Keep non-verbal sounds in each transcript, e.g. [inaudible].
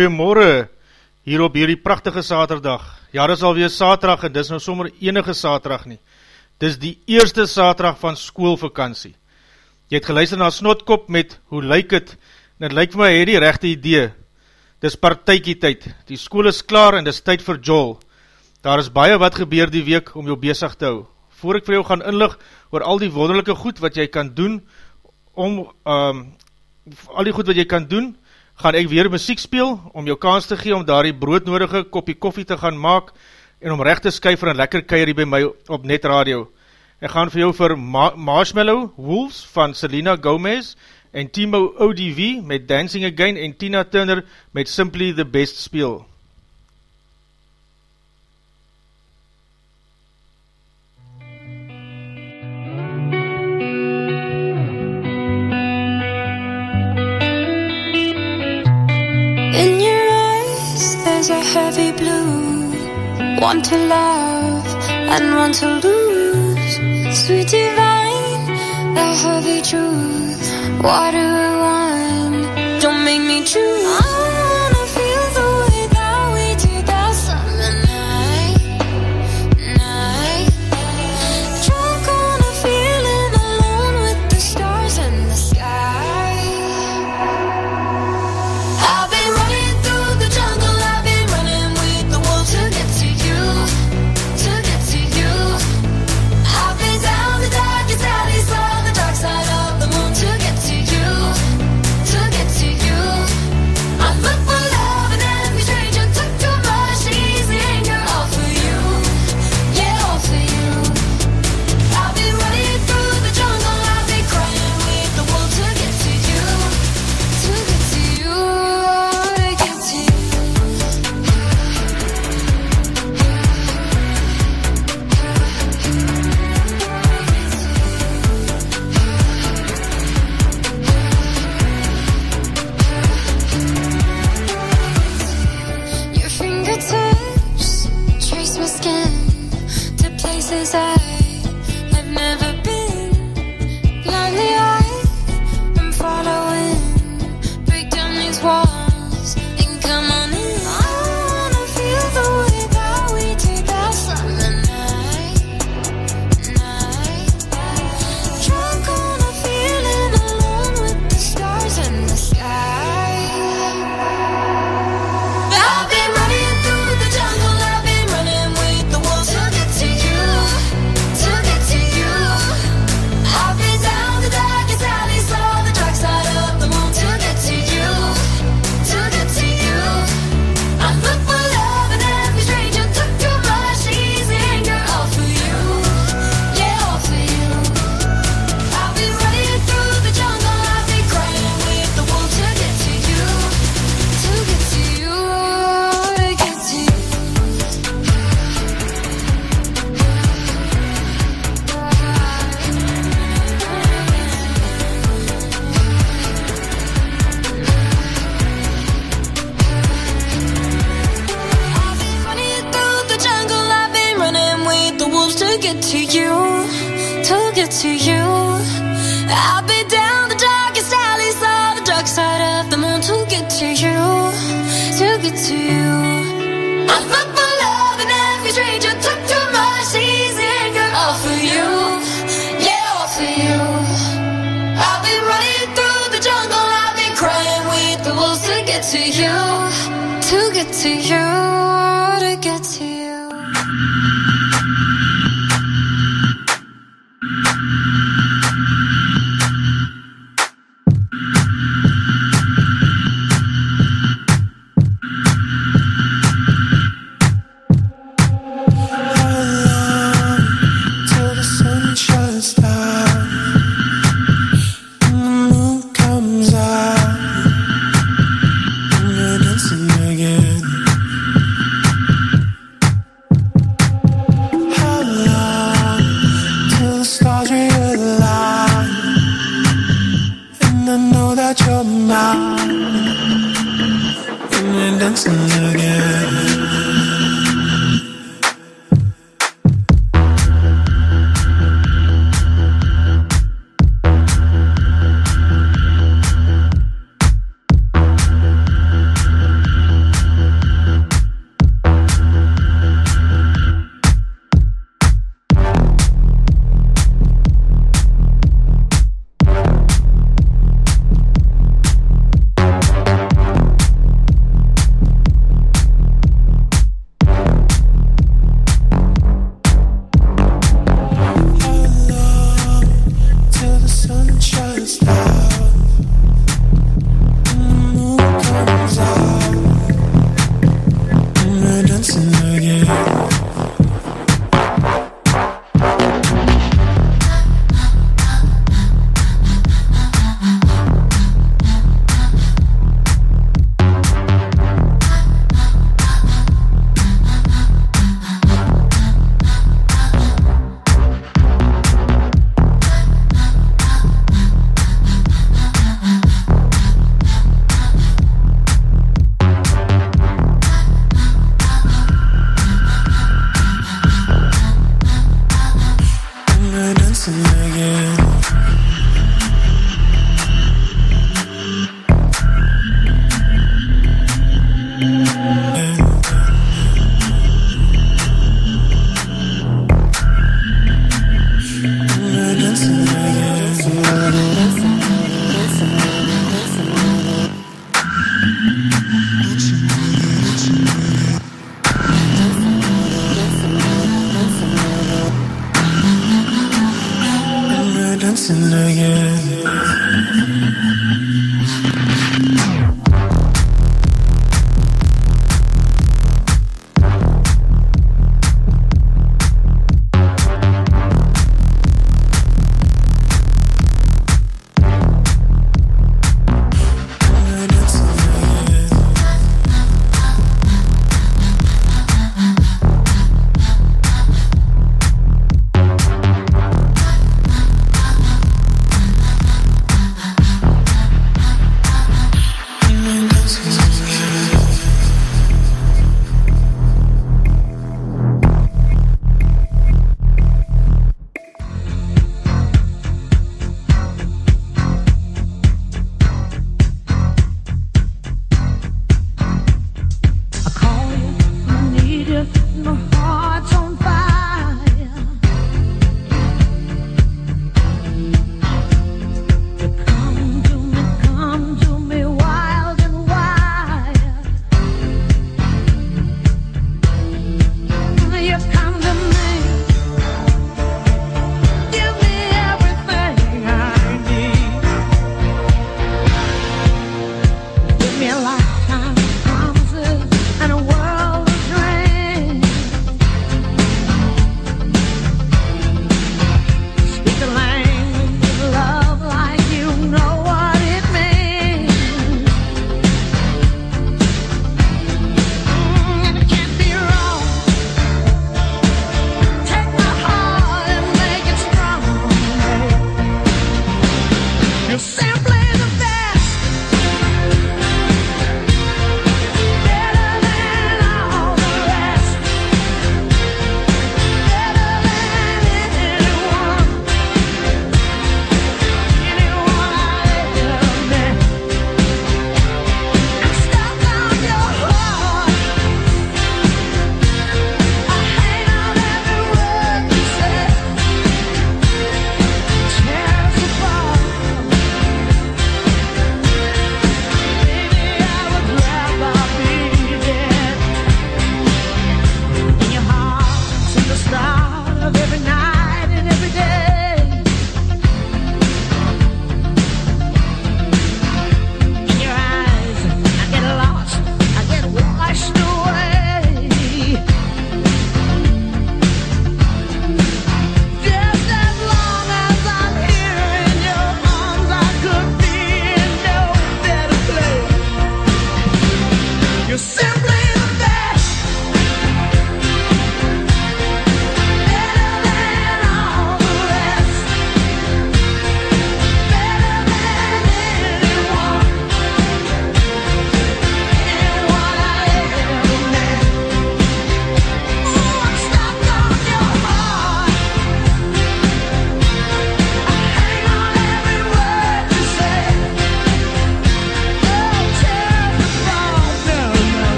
Goeiemorgen, hier op hierdie prachtige saterdag. Ja, dis alweer saterdag en dis nou sommer enige saterdag nie. Dis die eerste saterdag van schoolvakantie. Jy het geluister na Snotkop met Hoe lyk het? En het lyk vir my hy die rechte idee. Dis partijkie tyd, die school is klaar en dis tyd vir Joel. Daar is baie wat gebeur die week om jou bezig te hou. Voor ek vir jou gaan inlig oor al die wonderlijke goed wat jy kan doen om, um, al die goed wat jy kan doen, gaan ek weer muziek speel, om jou kans te gee om daar die broodnodige kopie koffie te gaan maak, en om recht te skyf vir een lekker keirie by my op Net Radio. Ek gaan vir jou vir Ma Marshmallow Wolves van Selena Gomez, en Timo ODV met Dancing Again, en Tina Turner met Simply the Best speel. heavy blue. One to love and one to lose. Sweet divine, the heavy truth. Water or wine, don't make me choose.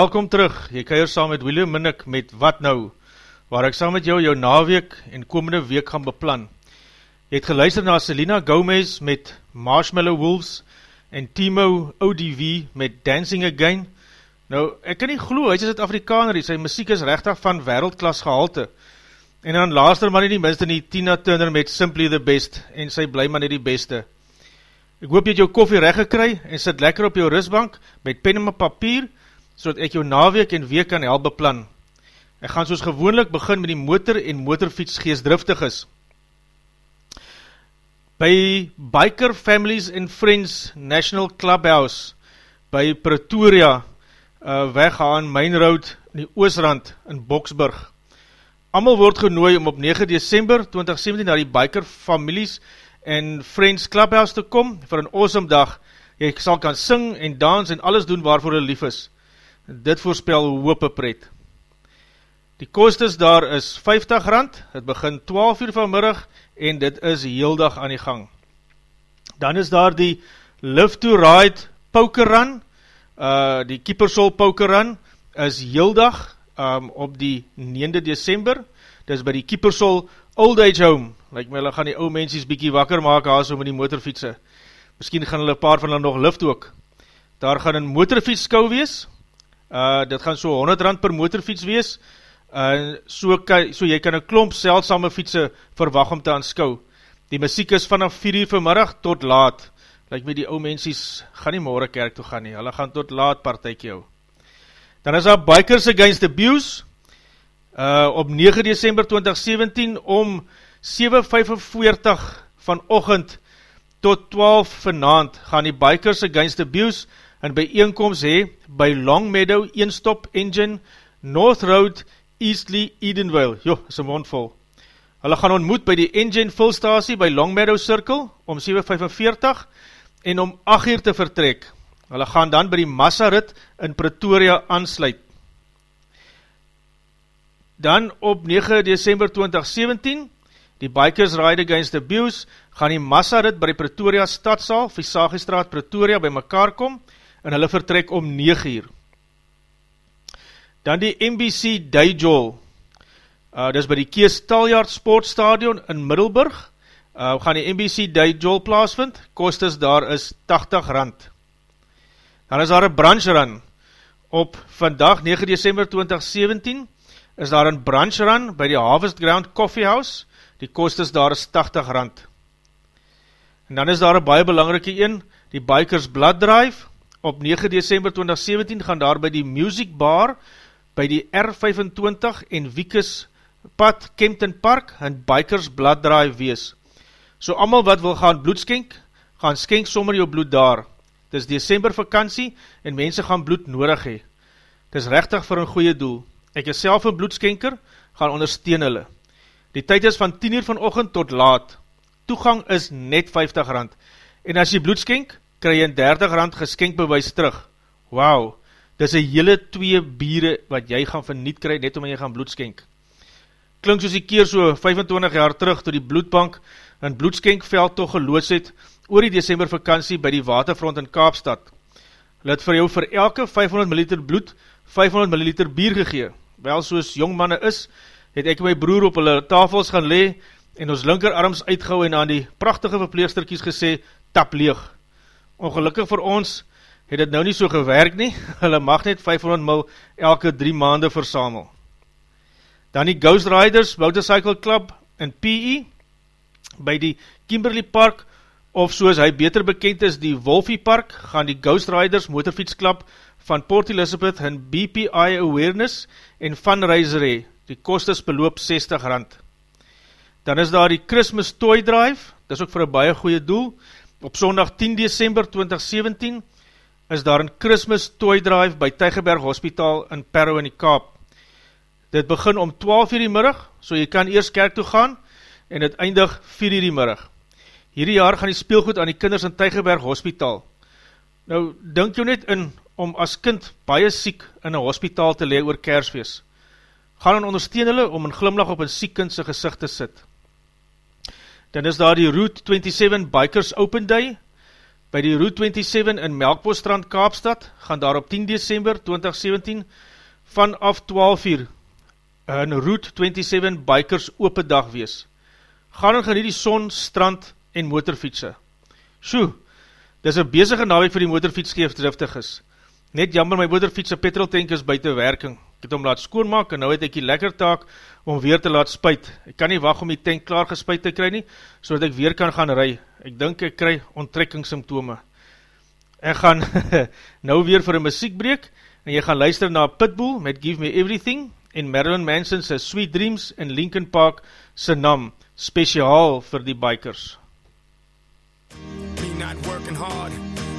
Welkom terug, jy hier saam met William Minnick met Wat Nou, waar ek saam met jou jou naweek en komende week gaan beplan. Jy het geluister na Selena Gomez met Marshmallow Wolves en Timo ODV met Dancing Again. Nou, ek kan nie glo, hy is het Afrikaner, sy muziek is rechtig van wereldklas gehalte. En dan laaster maar nie die minste nie, Tina Turner met Simply the Best, en sy bly maar nie die beste. Ek hoop jy het jou koffie recht gekry, en sit lekker op jou rustbank, met pen en papier, so ek jou naweek en week kan help beplan. Ek gaan soos gewoonlik begin met die motor en motorfiets geestdriftig is. By Biker Families and Friends National Clubhouse by Pretoria uh, weg aan Main Road in die Oosrand in Boksburg. Amal word genooi om op 9 December 2017 na die Biker Families and Friends Clubhouse te kom vir een awesome dag. Jy sal kan sing en dans en alles doen waarvoor jy lief is dit voorspel hoope pret. Die kostes daar is 50 rand, het begin 12 uur vanmiddag en dit is heel dag aan die gang. Dan is daar die Live to Ride Poker Run, uh, die Kiepersol Poker Run is heel dag um, op die 9de december, dit is by die Kiepersol Old Age Home, like my hulle gaan die ou mensies bykie wakker maak haas om in die motorfietse, miskien gaan hulle paar van hulle nog lift ook, daar gaan een motorfiets skou wees, uh, dit gaan so 100 rand per motorfiets wees, uh, so, kan, so jy kan een klomp seldsame fietse verwag om te aanskou. Die muziek is vanaf 4 uur vanmiddag tot laat, like my die ou mensies gaan nie morgen kerk toe gaan nie, hulle gaan tot laat partijk jou. Dan is daar Bikers Against Abuse, uh, op 9 december 2017, om 7.45 van ochend tot 12 vanavond, gaan die Bikers Against Abuse, en by eenkomst hee, by Long Meadow, Eenstop Engine, North Road, Eastleigh, Edenville, joh, is een mond vol. Hulle gaan ontmoet by die Engine Fullstasie by Long Meadow Circle, om 7.45, en om 8 uur te vertrek. Hulle gaan dan by die Massarit in Pretoria aansluit. Dan op 9 december 2017, die Bikers Ride Against Abuse, gaan die Massarit by Pretoria Stadsaal, Visagestraat Pretoria, by mekaar kom, en hulle vertrek om 9 uur. Dan die NBC Dijol, uh, dis by die Kees Taljard Sportstadion in Middelburg, uh, gaan die NBC Dijol plaasvind, kostes daar is 80 rand. Dan is daar een brancherun, op vandag 9 december 2017, is daar een brancherun by die Harvest Ground Coffee House, die kostes daar is 80 rand. En dan is daar een baie belangrike een, die Bikers Blood Drive, op 9 december 2017 gaan daar by die Music Bar, by die R25 en Wiekes pad Kempton Park, en Bikers Blood Drive wees. So amal wat wil gaan bloed skenk, gaan skenk sommer jou bloed daar. Dit is december vakantie, en mense gaan bloed nodig hee. Dit is rechtig vir een goeie doel. Ek is self een bloedskenker, gaan ondersteun hulle. Die tyd is van 10 uur van ochend tot laat. Toegang is net 50 rand. En as jy bloedskenk, kry jy een 30 rand geskenkbewijs terug. Wauw, dis een hele twee biere wat jy gaan verniet kry, net om jy gaan bloedskenk. Klink soos die keer so 25 jaar terug, toe die bloedbank een bloedskenkveld toch geloods het, oor die december vakantie by die waterfront in Kaapstad. Hulle het vir jou vir elke 500 ml bloed, 500 ml bier gegee. Wel soos jongmanne is, het ek my broer op hulle tafels gaan le, en ons linkerarms uitgou en aan die prachtige verpleegsterkies gesê, tap leeg. Ongelukkig vir ons het dit nou nie so gewerk nie, [laughs] hulle mag net 500 mil elke 3 maande versamel. Dan die Ghost Riders Motorcycle Club in PE, by die Kimberley Park, of soos hy beter bekend is, die Wolfie Park, gaan die Ghost Riders Motorfiets Club van Port Elizabeth hun BPI Awareness en fundraiser hee, die kostes beloop 60 rand. Dan is daar die Christmas Toy Drive, dit is ook vir een baie goeie doel, Op zondag 10 december 2017 is daar een Christmas toy drive by Tygeberg Hospitaal in Perro in die Kaap. Dit begin om 12 uur die middag, so jy kan eers kerk toe gaan en het eindig 4 uur die middag. Hierdie jaar gaan die speelgoed aan die kinders in Tygeberg Hospitaal. Nou, denk jou net in om as kind baie siek in een hospitaal te lee oor kersfeest. Gaan en ondersteun hulle om een glimlach op een siek kindse gezicht te sit. Dan is daar die Route 27 Bikers Open Day, by die Route 27 in Melkbosstrand Kaapstad, gaan daar op 10 December 2017 vanaf 12 uur een Route 27 Bikers open dag wees. Gaan en geniet die son, strand en motorfietse. Sjoe, dis een bezige naweek vir die motorfietsgeefdriftig is. Net jammer my motorfietse petroltank is buiten werking. Ek het hom laat skoonmaak en nou het ek die lekker taak om weer te laat spuit. Ek kan nie wacht om die tank klaar gespuit te kry nie, so ek weer kan gaan ry. Ek dink ek kry onttrekkingssymptome. Ek gaan [laughs] nou weer vir een muziekbreek en jy gaan luister na Pitbull met Give Me Everything en Marilyn Manson se Sweet Dreams in Linkin Park se nam, speciaal vir die bikers. Me not working hard.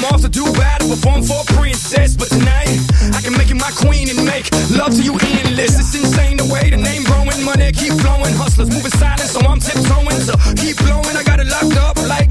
I'm off to do battle, perform for a princess. But tonight, I can make you my queen and make love to you endless. It's insane the way the name growing, money keep flowing. Hustlers moving silent, so I'm tiptoeing. So keep blowing, I got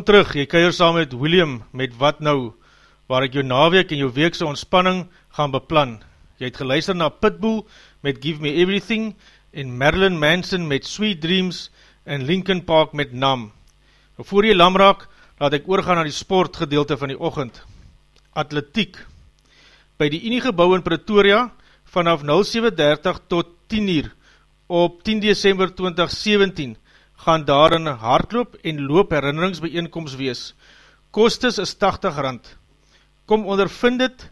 Welkom terug, jy keier saam met William met Wat Nou, waar ek jou naweek en jou weekse ontspanning gaan beplan. Jy het geluister na Pitbull met Give Me Everything en Marilyn Manson met Sweet Dreams en Linkin Park met Nam. Nou, voor jy lam raak, laat ek oorgaan na die sport gedeelte van die ochend. Atletiek. By die Uniegebouw in Pretoria, vanaf 0730 tot 10 uur, op 10 december 2017, gaan daar een hardloop en loop herinneringsbijeenkomst wees. Kostes is 80 rand. Kom ondervind het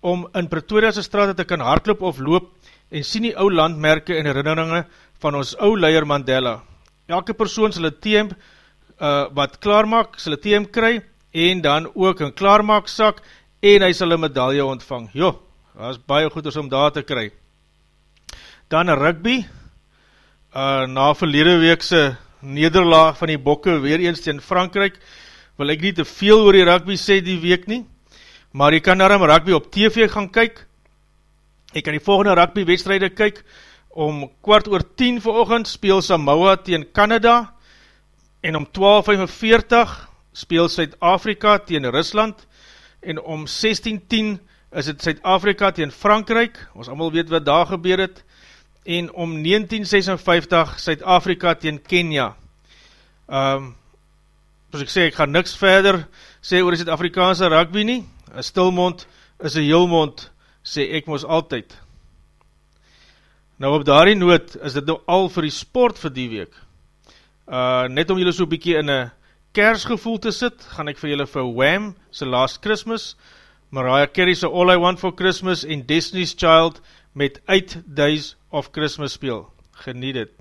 om in Pretoria's straat te kan hardloop of loop en sien die ou landmerke en herinneringe van ons ou leier Mandela. Elke persoon sal een TM uh, wat klaarmaak, sal een TM kry en dan ook een klaarmaaksak en hy sal een medaille ontvang. Jo, dat is baie goed om daar te kry. Dan rugby, uh, na verlede weekse nederlaag van die bokke weer eens in Frankrijk, wil ek nie te veel oor die rugby sê die week nie, maar jy kan daarom rugby op TV gaan kyk, jy kan die volgende rugby wedstrijde kyk, om kwart oor 10 veroogend speel Samoa teen Canada, en om 12.45 speel Suid-Afrika teen Rusland, en om 16.10 is het Suid-Afrika teen Frankrijk, ons allemaal weet wat daar gebeur het, en om 1956 Suid-Afrika teen Kenia. Um, soos ek sê, ek ga niks verder sê oor die Suid-Afrikaanse rugby nie, een stilmond is een heelmond, sê ek moes altyd. Nou op daarie noot is dit nou al vir die sport vir die week. Uh, net om julle so bykie in een kersgevoel te sit, gaan ek vir julle vir Wham, sy Last Christmas, Mariah Carey sy All I Want For Christmas en Destiny's Child met 8 Days of Christmas speel. Geniet het.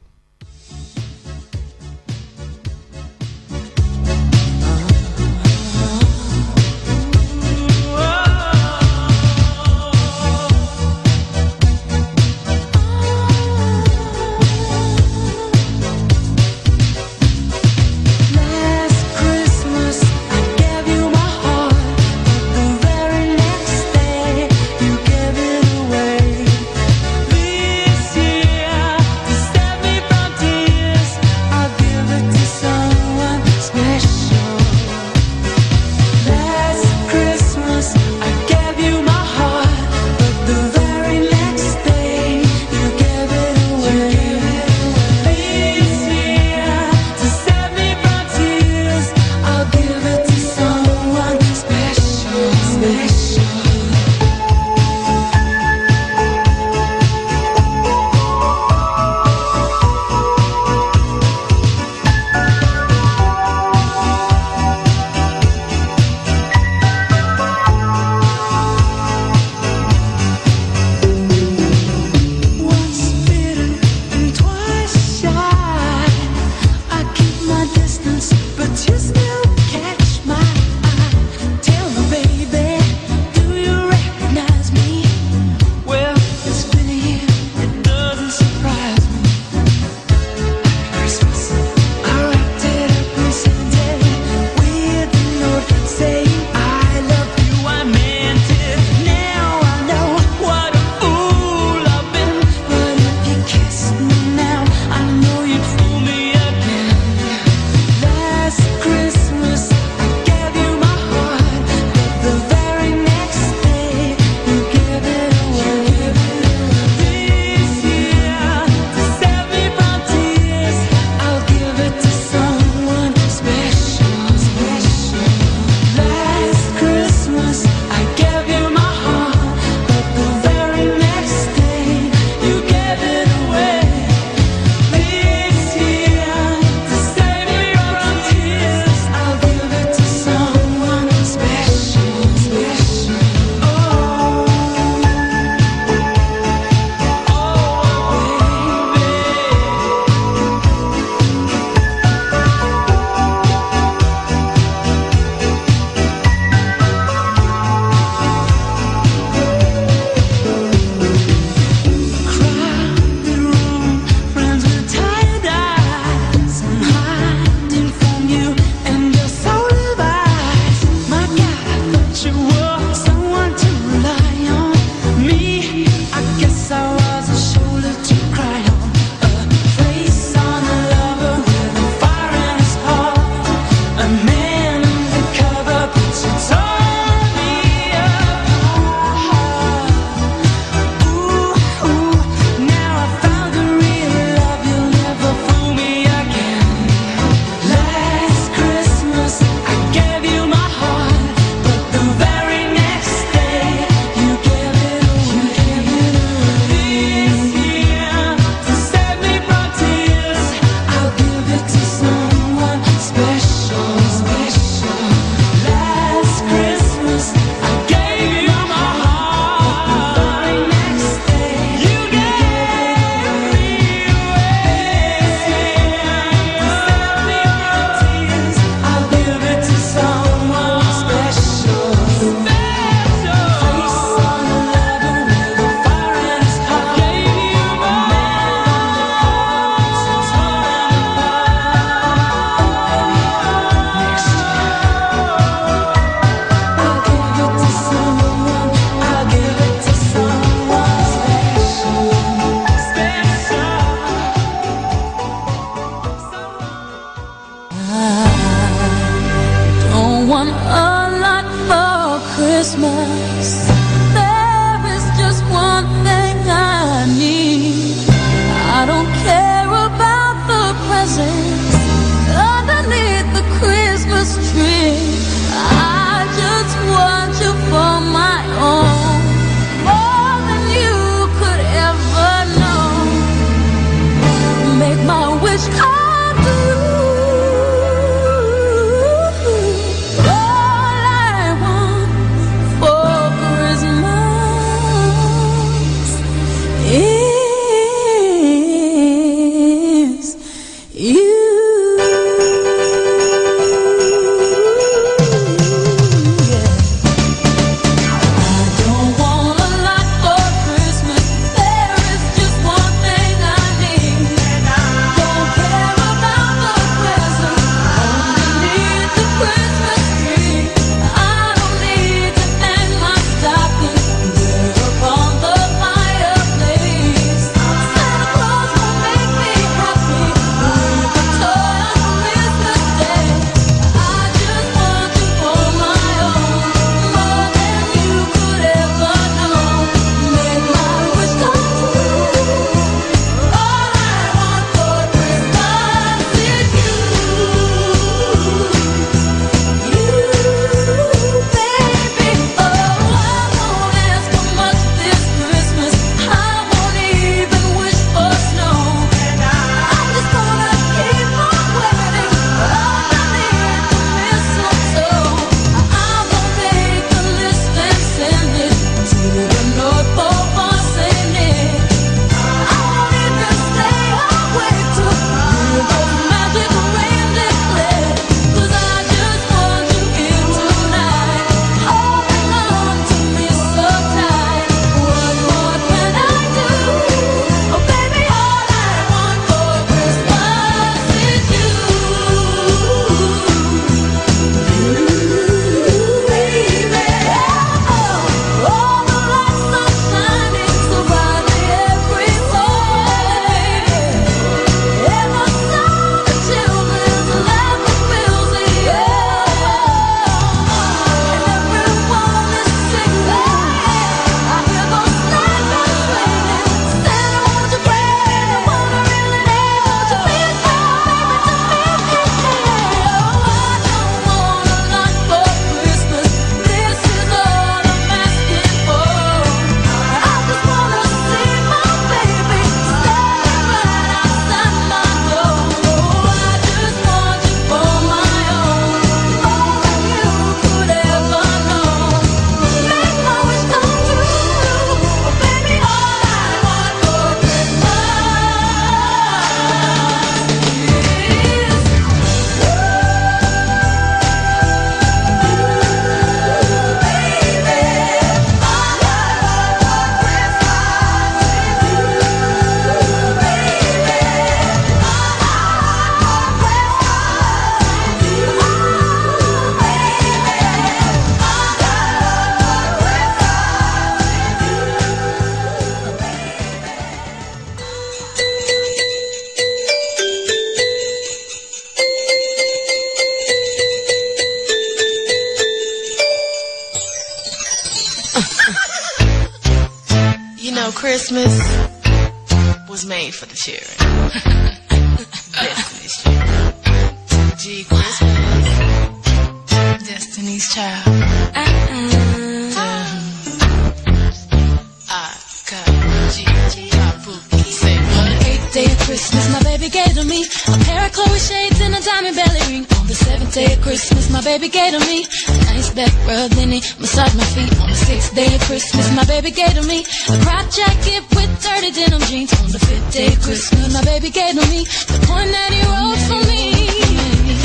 Christmas, my baby gave to me a pair of Chloe shades and a diamond belly ring. On the seventh day of Christmas, my baby gave to me a nice back rub, then he my feet. On the sixth day of Christmas, my baby gave to me a crop jacket with dirty denim jeans. On the fifth day of Christmas, my baby gave to me the poem that he wrote for me.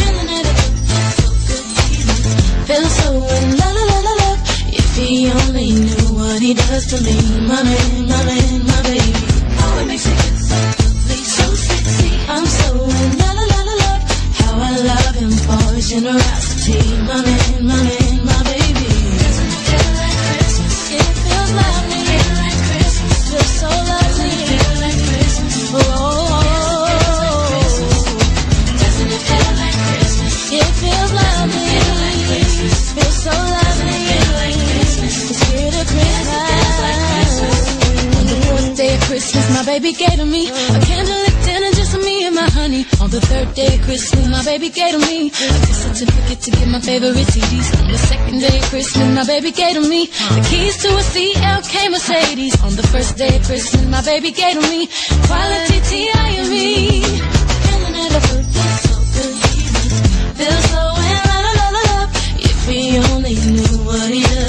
Feeling it, feel so in la la la la. If he only knew what he does to me, my man, my man, my baby. Oh, it makes me feel so so. I'm so in la la la. How I love him for his generosity, my man, my man, my baby. Doesn't feel like Christmas? It feels lovely. Feels so lovely. Doesn't it feel like Christmas? It feels lovely. Feels so lovely. Like Christmas. On the fourth day of Christmas, my baby gave to me a candlelit honey. On the third day of Christmas, my baby gave to me a gift certificate to get my favorite CDs. On the second day of Christmas, my baby gave to me the keys to a CLK Mercedes. On the first day of Christmas, my baby gave to me quality T.I.M.E. Feeling it, I feel so good. Feel so in la. If he only knew what he does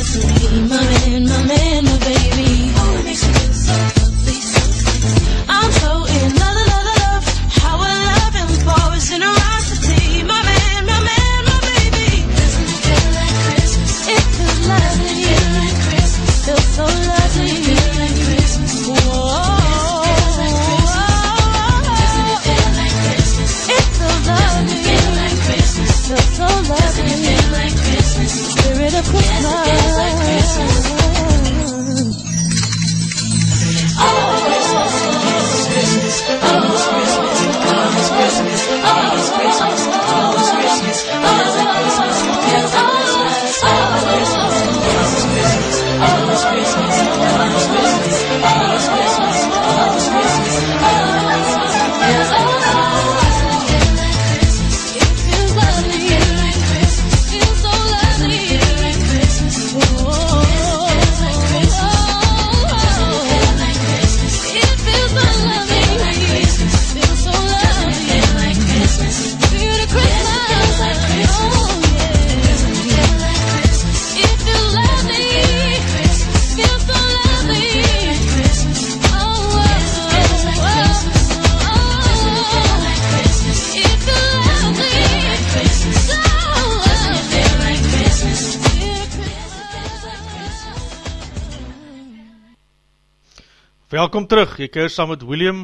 Welkom terug, jy keer saam met William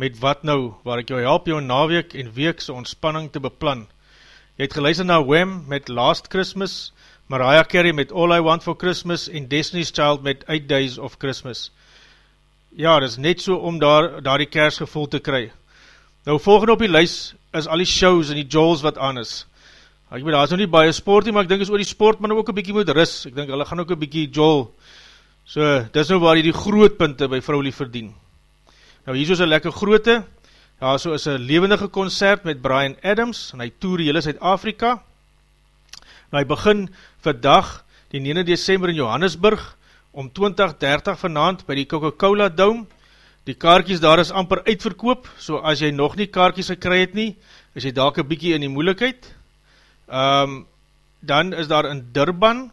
met Wat Nou, waar ek jou help jou naweek en weekse ontspanning te beplan. Jy het geluister na Wham met Last Christmas, Mariah Carey met All I Want For Christmas en Destiny's Child met 8 Days of Christmas. Ja, dit is net so om daar, daar die kersgevoel te kry. Nou volgende op die lys is al die shows en die jolls wat aan is. Ek weet, daar is nou nie baie sport nie, maar ek dink is oor die sport, maar nou ook een bykie moet ris. Ek dink, hulle gaan ook een bykie joll So, dis nou waar jy die grootpunte by vrouwlie verdien. Nou, hier is een lekker groote, ja, so is een levendige concert met Brian Adams, en hy toer die hele Zuid-Afrika. Nou, hy begin vandag, die 9 december in Johannesburg, om 20.30 vanavond by die Coca-Cola Dome. Die kaartjes daar is amper uitverkoop, so as jy nog nie kaartjes gekry het nie, is jy dalk een bykie in die moeilikheid. Um, dan is daar in Durban,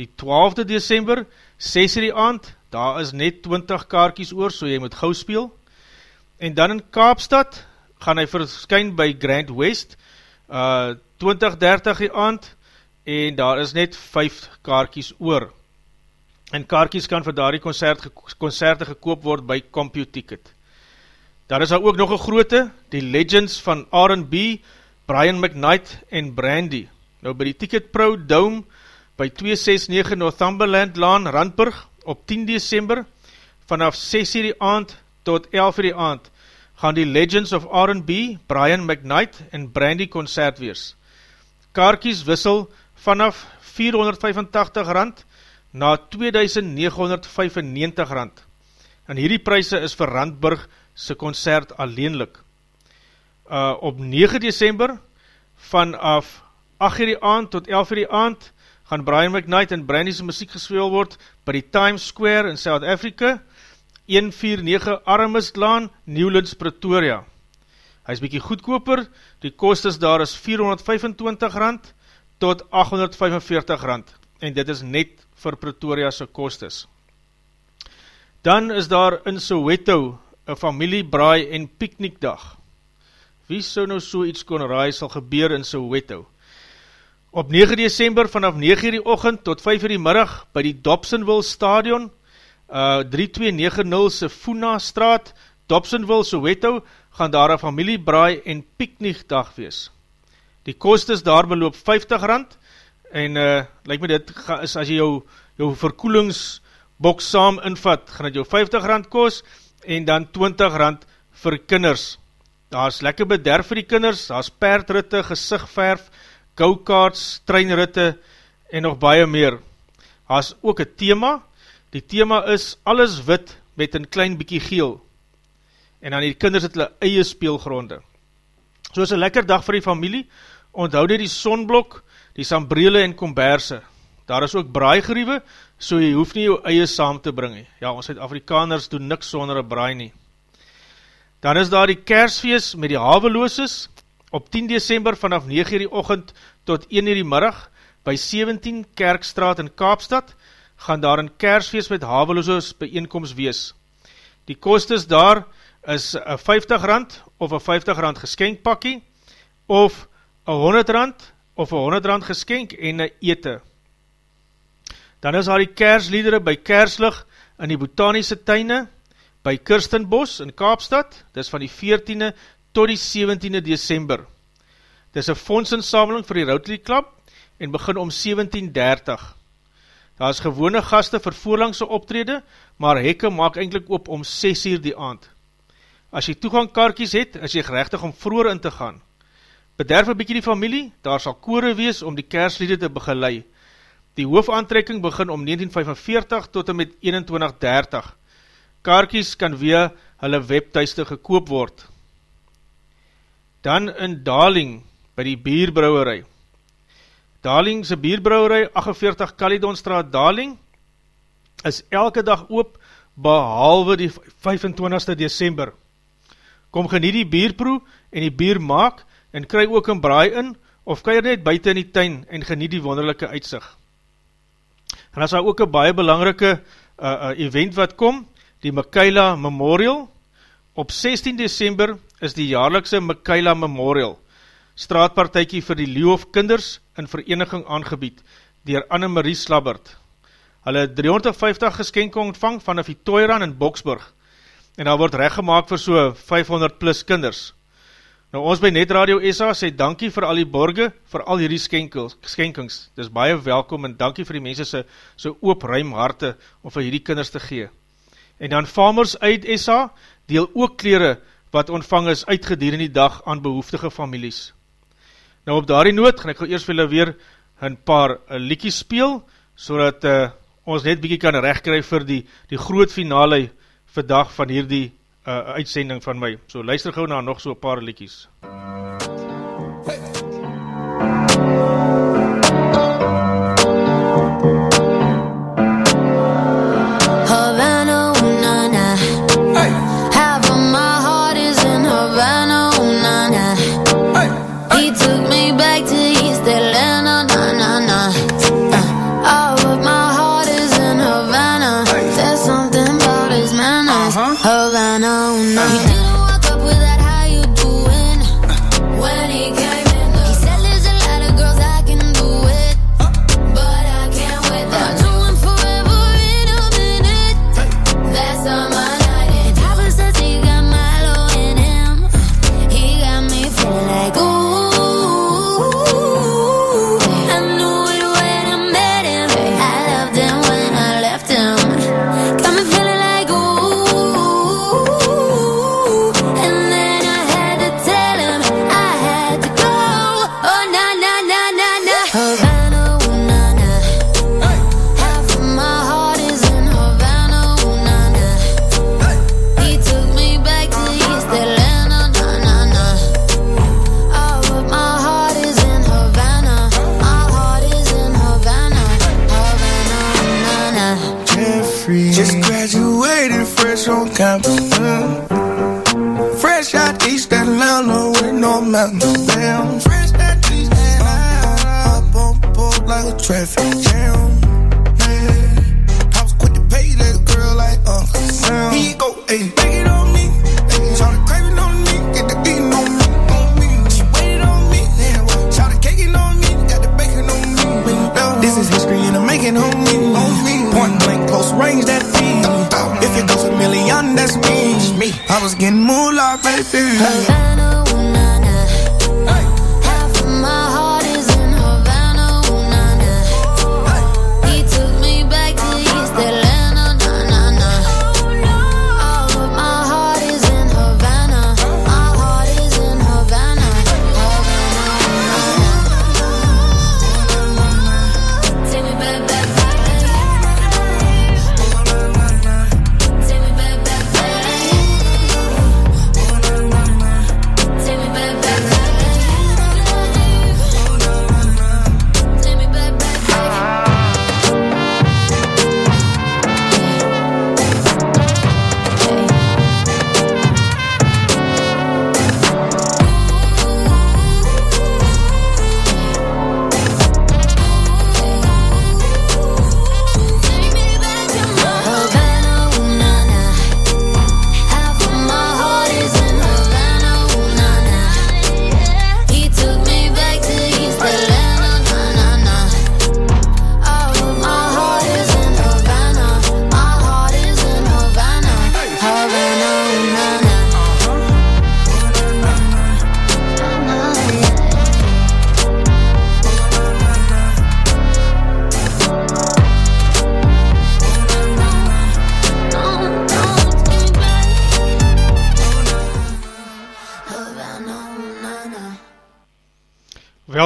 die 12de december, 6 uur die aand, daar is net 20 kaartjies oor, so jy moet gauw speel. En dan in Kaapstad, gaan hy verskyn by Grand West, uh, 20-30 die aand, en daar is net 5 kaartjies oor. En kaartjies kan vir daar die concert, concerte gekoop word by CompuTicket. Daar is daar ook nog een grote, die Legends van R&B, Brian McKnight en Brandy. Nou by die Ticket Pro Dome, by 269 Northumberland Laan, Randburg, op 10 december, vanaf 6 uur die aand tot 11 uur die aand, gaan die Legends of R&B, Brian McKnight en Brandy concert wees. Kaarkies wissel vanaf 485 rand na 2995 rand. En hierdie pryse is vir Randburg se concert alleenlik. Uh, op 9 December vanaf 8 uur die aand tot 11 uur die aand gaan Brian McKnight en Brandy's muziek gespeel word by die Times Square in South Africa, 149 Armistlaan, Newlands, Pretoria. Hy is bykie goedkoper, die kostes daar is 425 rand tot 845 rand en dit is net vir Pretoria se kostes. Dan is daar in Soweto een familiebraai en piknikdag. Wie sou nou so iets kon raai sal gebeur in Soweto? Op 9 december vanaf 9 uur die ochend tot 5 uur die middag by die Dobsonville Stadion, uh, 3290 Sefuna straat, Dobsonville, Soweto, gaan daar een familiebraai en piknikdag wees. Die kostes daar beloop 50 rand, en uh, lyk my dit is as jy jou, jou verkoelingsboks saam invat, gaan dit jou 50 rand kost, en dan 20 rand vir kinders. Daar is lekker bederf vir die kinders, daar is perdritte, gezichtverf, go-karts, treinritte en nog baie meer. Daar is ook een thema, die thema is alles wit met een klein bykie geel. En dan die kinders het hulle eie speelgronde. So is een lekker dag vir die familie, onthoud die sonblok, die sambrele en komberse. Daar is ook braaigeriewe, so jy hoef nie jou eie saam te bring. Ja, ons Afrikaners doen niks sonder een braai nie. Dan is daar die kersfeest met die havelooses, op 10 december vanaf 9 uur die ochend tot 1 uur die middag, by 17 Kerkstraat in Kaapstad, gaan daar een kersfeest met havelooses bijeenkomst wees. Die kostes daar is een 50 rand of een 50 rand geskenkpakkie, of een 100 rand of een 100 rand geskenk en een ete. Dan is daar die kersliedere by Kerslig in die Botaniese tuine, by Kirstenbos in Kaapstad, dit is van die 14e tot die 17e december. Dit is een fondsinsameling vir die Rotary Club en begin om 1730. Daar is gewone gaste vir voorlangse optrede, maar hekke maak eindelijk op om 6 uur die aand. As jy toegangkaarkies het, is jy gerechtig om vroeger in te gaan. Bederf een bykie die familie, daar sal kore wees om die kersliede te begeleid. Die hoofaantrekking begin om 1945 tot en met 2130. Kaarkies kan via hulle webtuiste gekoop word. Dan in Daling, by die bierbrouwerij. Daling se bierbrouwerij, 48 Caledonstraat Daling, is elke dag oop, behalwe die 25ste december. Kom geniet die bierproe en die bier maak, en kry ook een braai in, of jy net buiten in die tuin en geniet die wonderlijke uitzicht. En as daar ook een baie belangrike uh, uh, event wat kom, die Mikaela Memorial. Op 16 december is die jaarlikse Mikaela Memorial, straatpartijkie vir die Leeuwhof kinders in vereniging aangebied, dier Annemarie Slabbert. Hulle 350 geskenke ontvang vanaf die Toiran in Boksburg, en daar word rechtgemaak vir so 500 plus kinders. Nou ons by Net Radio SA sê dankie vir al die borge, vir al hierdie skenkings. Dit is baie welkom en dankie vir die mense se so oop ruim harte om vir hierdie kinders te gee. En dan Farmers Aid SA deel ook kleren wat ontvang is uitgedier in die dag aan behoeftige families. Nou op daardie noot gaan ek gauw eerst vir weer een paar uh, liekies speel, so dat uh, ons net bykie kan rechtkryf vir die, die groot finale vandag van hierdie uh, uitsending van my. So luister gauw na nog so paar liekies. Havana,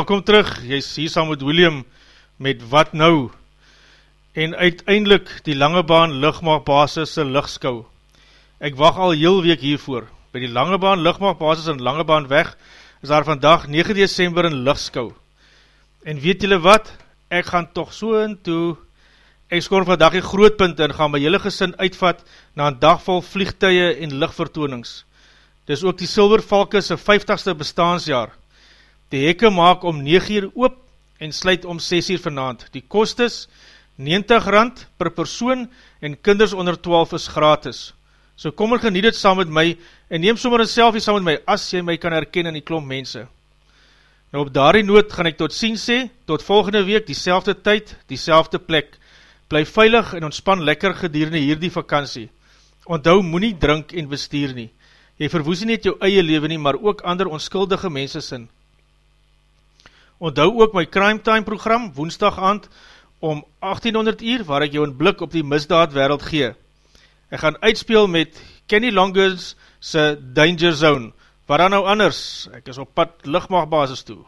Welkom terug, jy is hier saam met William met Wat Nou en uiteindelik die Langebaan Ligmaagbasis se ligskou. Ek wacht al heel week hiervoor. By die Langebaan Ligmaagbasis in Langebaan weg is daar vandag 9 december in ligskou. En weet julle wat? Ek gaan toch so in toe, ek skoor vandag die grootpunt en gaan my hele gesin uitvat na een dag vol vliegtuie en lichtvertoonings. Dis ook die Silvervalke se 50ste bestaansjaar. Die hekke maak om 9 uur oop en sluit om 6 uur vanavond. Die kost is 90 rand per persoon en kinders onder 12 is gratis. So kom en geniet het saam met my en neem sommer een selfie saam met my as jy my kan herken in die klomp mense. Nou op daardie noot gaan ek tot sien sê, tot volgende week die selfde tyd, die selfde plek. Bly veilig en ontspan lekker gedurende hierdie vakantie. Onthou, moet nie drink en bestuur nie. Jy verwoes nie net jou eie leven nie, maar ook ander onskuldige mense sin. Onthou ook my Crime Time program, woensdag aand, om 1800 uur, waar ek jou een blik op die misdaad wereld gee. Ek gaan uitspeel met Kenny Longers se Danger Zone. Waar dan nou anders? Ek is op pad lichtmaagbasis toe.